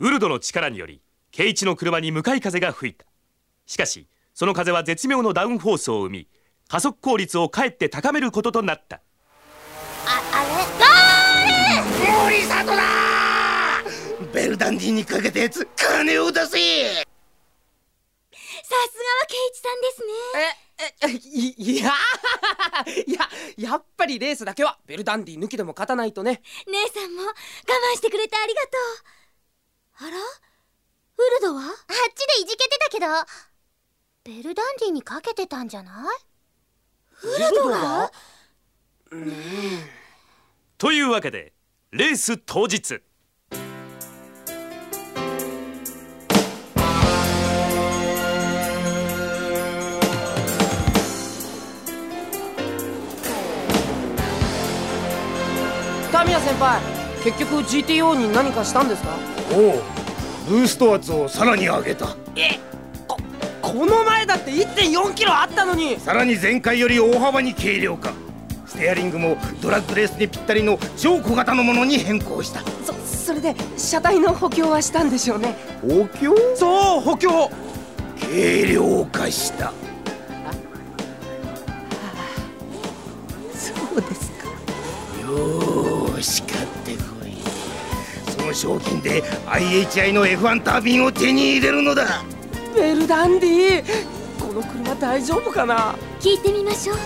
ウルドの力により圭一の車に向かい風が吹いた。しかしその風は絶妙のダウンフォースを生み加速効率をかえって高めることとなった。ああれ？ゴー森里だ！ベルダンディにかけたやつ金を出せ！さすがは圭一さんですね。えいいやいや やっぱりレースだけはベルダンディ抜きでも勝たないとね。姉さんも我慢してくれてありがとうあら？ウルドは？あっちでいじけてたけど。ベルダンディにかけてたんじゃない？ウルドがねというわけでレース当日。タミヤ先輩結局 GTO に何かしたんですか？おおブースト圧をさらに上げた。えここの前だって1.4キロあったのに。さらに前回より大幅に軽量化。ステアリングもドラッグレースにぴったりの超小型のものに変更した。そそれで車体の補強はしたんでしょうね。補強？そう補強。軽量化した。そうですか。よし買ってこいその賞金で IHI の F1 タービンを手に入れるのだ。ベルダンディこの車大丈夫かな？聞いてみましょう。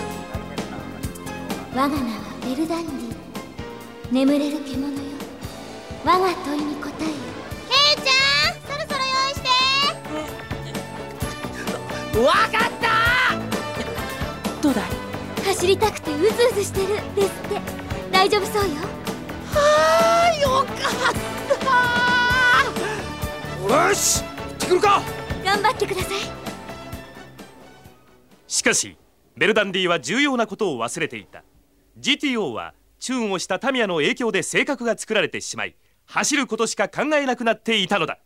我が名はベルダンディ。眠れる獣よ。我が問いに答えよ。ケイちゃんそろそろ用意して。わかった！どうだい？走りたくてうずうずしてるですって。大丈夫そうよ。はあよかった。よし行ってくるか。頑張ってください。しかしベルダンディは重要なことを忘れていた。GTO はチューンをしたタミヤの影響で性格が作られてしまい走ることしか考えなくなっていたのだ